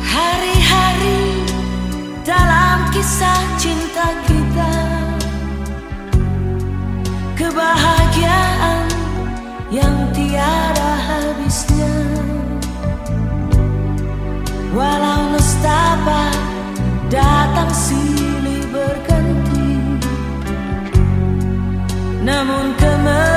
Hari-hari dalam kisah cinta kita. Kebahagiaan yang tiada habisnya. Walau nestapa datang silih berganti. Namun ke mana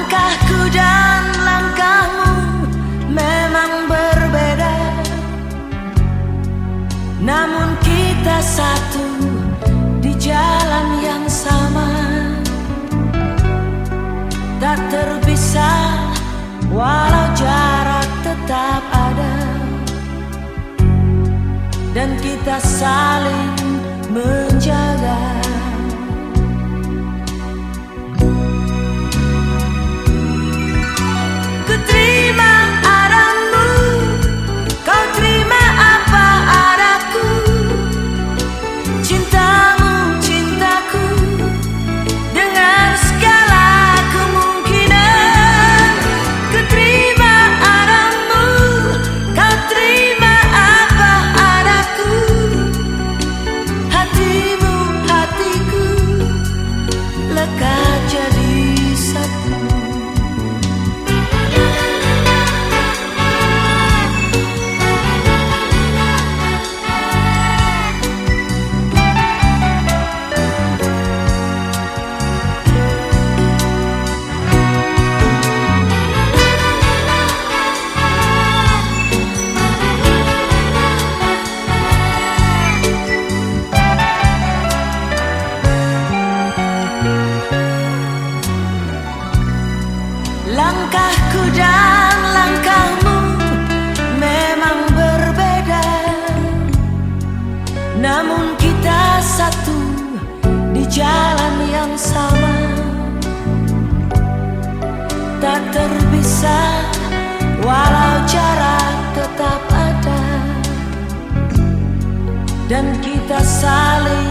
Langkahku dan langkahmu memang berbeda. Namun kita satu di jalan yang sama. Tak terpisah walau jarak tetap ada. Dan kita saling menjaga dan langkahmu memang berbeda. Namun kita satu di jalan yang sama. Tak terpisah walau jarak tetap ada. Dan kita saling